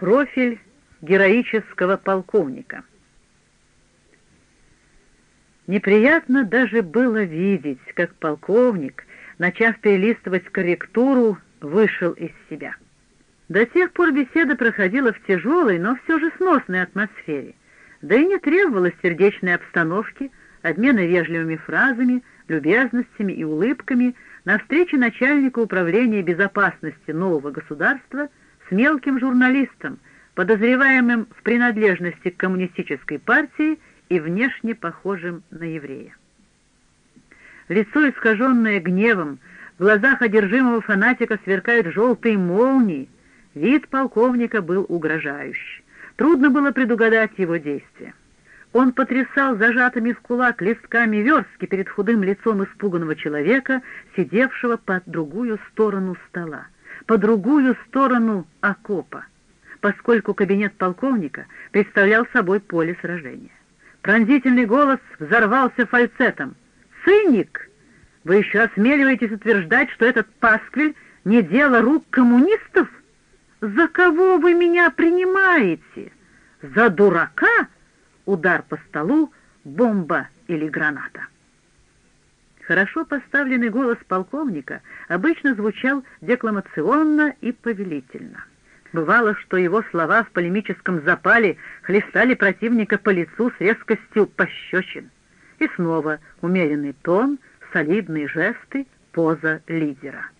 Профиль героического полковника. Неприятно даже было видеть, как полковник, начав перелистывать корректуру, вышел из себя. До тех пор беседа проходила в тяжелой, но все же сносной атмосфере, да и не требовалось сердечной обстановки, обмена вежливыми фразами, любезностями и улыбками на встрече начальника управления безопасности нового государства мелким журналистом, подозреваемым в принадлежности к коммунистической партии и внешне похожим на еврея. Лицо, искаженное гневом, в глазах одержимого фанатика сверкают желтые молнии, вид полковника был угрожающий. Трудно было предугадать его действия. Он потрясал зажатыми в кулак листками верстки перед худым лицом испуганного человека, сидевшего по другую сторону стола, по другую сторону окопа, поскольку кабинет полковника представлял собой поле сражения. Пронзительный голос взорвался фальцетом. «Циник! Вы еще осмеливаетесь утверждать, что этот пасквиль не дело рук коммунистов? За кого вы меня принимаете? За дурака?» удар по столу, бомба или граната. Хорошо поставленный голос полковника обычно звучал декламационно и повелительно. Бывало, что его слова в полемическом запале хлестали противника по лицу с резкостью пощечин. И снова умеренный тон, солидные жесты, поза лидера.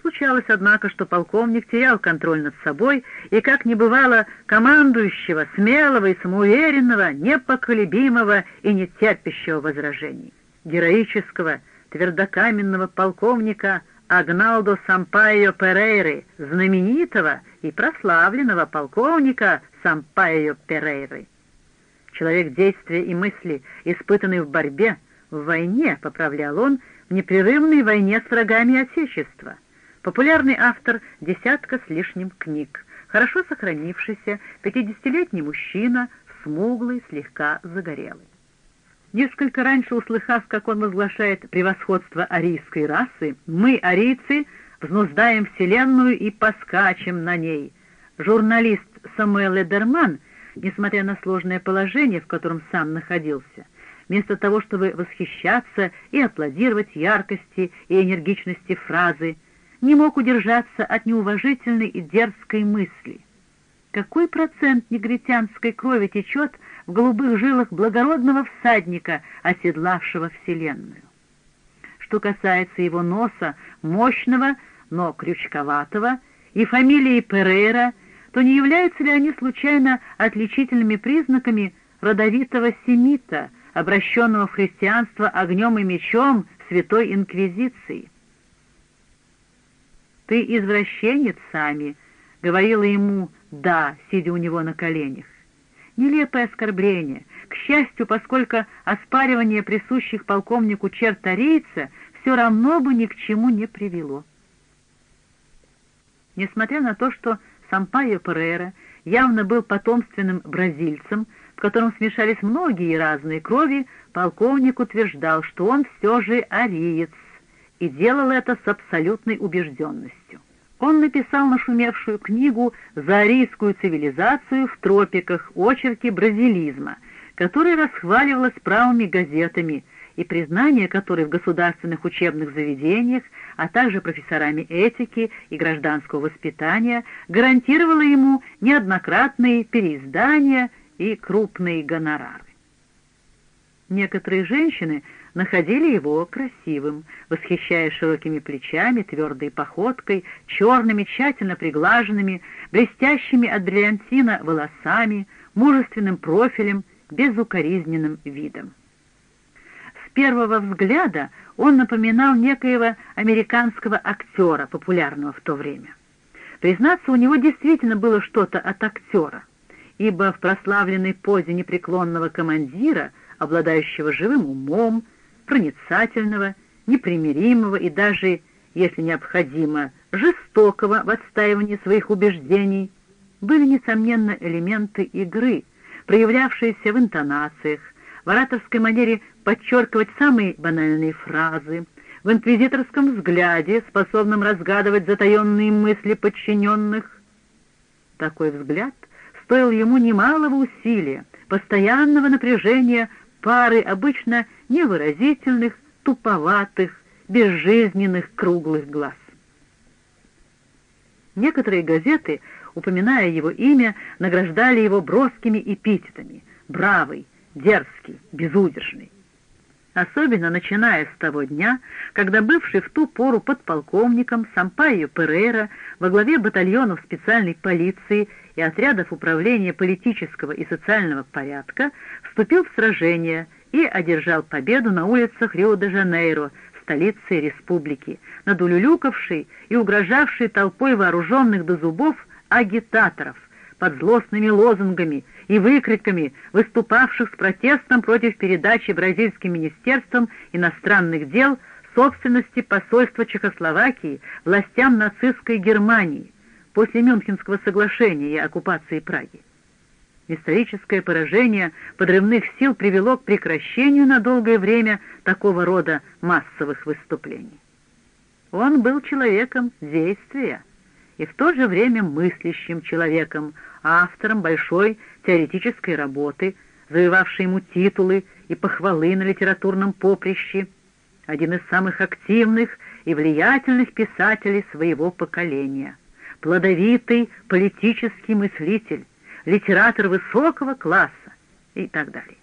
Случалось, однако, что полковник терял контроль над собой и, как не бывало, командующего, смелого и самоуверенного, непоколебимого и нетерпящего возражений. Героического, твердокаменного полковника Агналдо Сампайо Перейры, знаменитого и прославленного полковника Сампайо Перейры. Человек действия и мысли, испытанный в борьбе, в войне, поправлял он, в непрерывной войне с врагами Отечества — популярный автор десятка с лишним книг, хорошо сохранившийся, пятидесятилетний мужчина, смуглый, слегка загорелый. Несколько раньше услыхав, как он возглашает превосходство арийской расы, мы, арийцы, взнуздаем Вселенную и поскачем на ней. Журналист Самуэл Эдерман, несмотря на сложное положение, в котором сам находился, вместо того, чтобы восхищаться и аплодировать яркости и энергичности фразы, не мог удержаться от неуважительной и дерзкой мысли. Какой процент негритянской крови течет в голубых жилах благородного всадника, оседлавшего Вселенную? Что касается его носа, мощного, но крючковатого, и фамилии Перейра, то не являются ли они случайно отличительными признаками родовитого семита, обращенного в христианство огнем и мечом Святой Инквизиции? «Ты извращенец, Сами», — говорила ему «да», сидя у него на коленях. Нелепое оскорбление. К счастью, поскольку оспаривание присущих полковнику черт арийца все равно бы ни к чему не привело. Несмотря на то, что Сампайо Перейра явно был потомственным бразильцем, в котором смешались многие разные крови, полковник утверждал, что он все же ариец, и делал это с абсолютной убежденностью. Он написал нашумевшую книгу «За арийскую цивилизацию в тропиках. Очерки бразилизма», которая расхваливалась правыми газетами и признание которой в государственных учебных заведениях, а также профессорами этики и гражданского воспитания гарантировало ему неоднократные переиздания и крупные гонорары. Некоторые женщины – находили его красивым, восхищаясь широкими плечами, твердой походкой, черными, тщательно приглаженными, блестящими от бриллиантина волосами, мужественным профилем, безукоризненным видом. С первого взгляда он напоминал некоего американского актера, популярного в то время. Признаться, у него действительно было что-то от актера, ибо в прославленной позе непреклонного командира, обладающего живым умом, проницательного, непримиримого и даже, если необходимо, жестокого в отстаивании своих убеждений, были, несомненно, элементы игры, проявлявшиеся в интонациях, в ораторской манере подчеркивать самые банальные фразы, в инквизиторском взгляде, способном разгадывать затаенные мысли подчиненных. Такой взгляд стоил ему немалого усилия, постоянного напряжения пары обычно невыразительных, туповатых, безжизненных круглых глаз. Некоторые газеты, упоминая его имя, награждали его броскими эпитетами «бравый», «дерзкий», «безудержный». Особенно начиная с того дня, когда бывший в ту пору подполковником Сампайо Перейра во главе батальонов специальной полиции и отрядов управления политического и социального порядка вступил в сражение и одержал победу на улицах Рио-де-Жанейро, столицы республики, над улюлюкавшей и угрожавшей толпой вооруженных до зубов агитаторов под злостными лозунгами и выкриками выступавших с протестом против передачи бразильским министерством иностранных дел собственности посольства Чехословакии властям нацистской Германии после Мюнхенского соглашения и оккупации Праги. Историческое поражение подрывных сил привело к прекращению на долгое время такого рода массовых выступлений. Он был человеком действия и в то же время мыслящим человеком, автором большой теоретической работы, завоевавшей ему титулы и похвалы на литературном поприще, один из самых активных и влиятельных писателей своего поколения, плодовитый политический мыслитель, литератор высокого класса и так далее.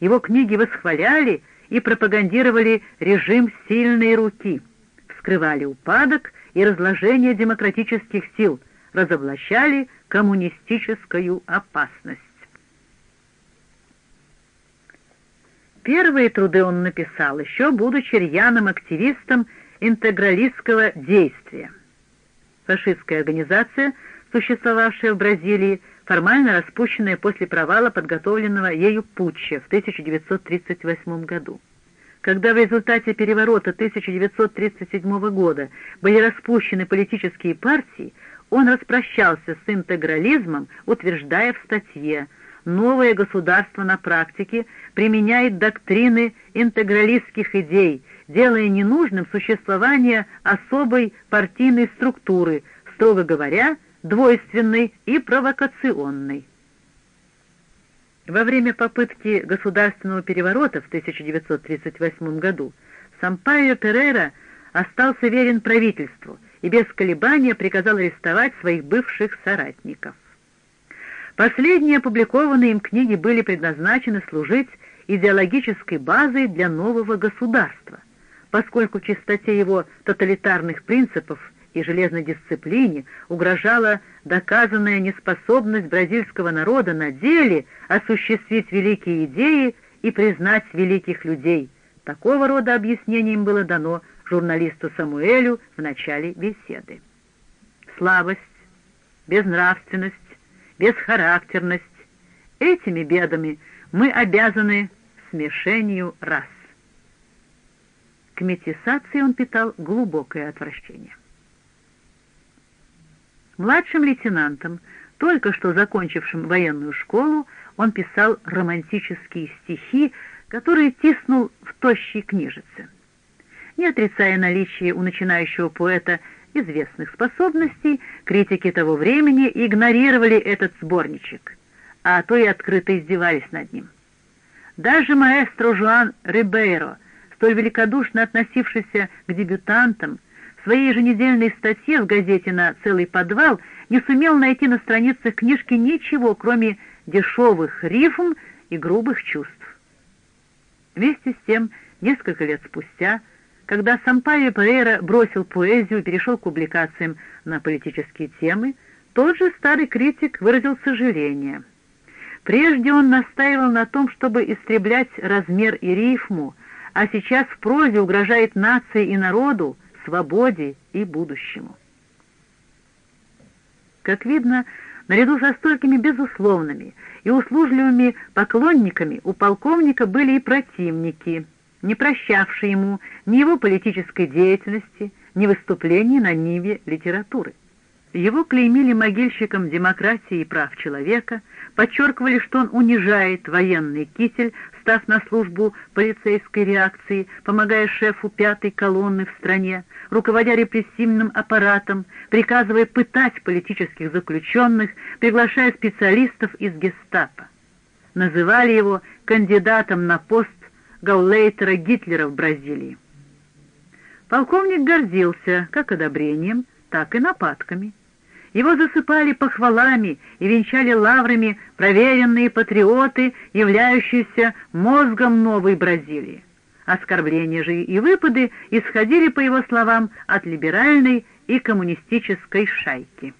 Его книги восхваляли и пропагандировали режим сильной руки, вскрывали упадок и разложение демократических сил, разоблачали коммунистическую опасность. Первые труды он написал, еще будучи рьяным активистом интегралистского действия. Фашистская организация – существовавшая в Бразилии, формально распущенная после провала подготовленного ею путча в 1938 году. Когда в результате переворота 1937 года были распущены политические партии, он распрощался с интегрализмом, утверждая в статье «Новое государство на практике применяет доктрины интегралистских идей, делая ненужным существование особой партийной структуры, строго говоря, двойственный и провокационный. Во время попытки государственного переворота в 1938 году Сампайо Перейра остался верен правительству и без колебания приказал арестовать своих бывших соратников. Последние опубликованные им книги были предназначены служить идеологической базой для нового государства, поскольку чистоте его тоталитарных принципов и железной дисциплине угрожала доказанная неспособность бразильского народа на деле осуществить великие идеи и признать великих людей. Такого рода объяснением было дано журналисту Самуэлю в начале беседы. Слабость, безнравственность, бесхарактерность — этими бедами мы обязаны смешению рас. К метисации он питал глубокое отвращение. Младшим лейтенантом, только что закончившим военную школу, он писал романтические стихи, которые тиснул в тощей книжице. Не отрицая наличие у начинающего поэта известных способностей, критики того времени игнорировали этот сборничек, а то и открыто издевались над ним. Даже маэстро Жуан Рибейро, столь великодушно относившийся к дебютантам, в своей еженедельной статье в газете на целый подвал не сумел найти на страницах книжки ничего, кроме дешевых рифм и грубых чувств. Вместе с тем, несколько лет спустя, когда Сампайо Перейра бросил поэзию и перешел к публикациям на политические темы, тот же старый критик выразил сожаление. Прежде он настаивал на том, чтобы истреблять размер и рифму, а сейчас в прозе угрожает нации и народу, свободе и будущему. Как видно, наряду со столькими безусловными и услужливыми поклонниками у полковника были и противники, не прощавшие ему ни его политической деятельности, ни выступлений на ниве литературы. Его клеймили могильщиком демократии и прав человека, подчеркивали, что он унижает военный китель, став на службу полицейской реакции, помогая шефу пятой колонны в стране, руководя репрессивным аппаратом, приказывая пытать политических заключенных, приглашая специалистов из гестапо. Называли его кандидатом на пост гаулейтера Гитлера в Бразилии. Полковник гордился как одобрением, так и нападками. Его засыпали похвалами и венчали лаврами проверенные патриоты, являющиеся мозгом новой Бразилии. Оскорбления же и выпады исходили, по его словам, от либеральной и коммунистической шайки.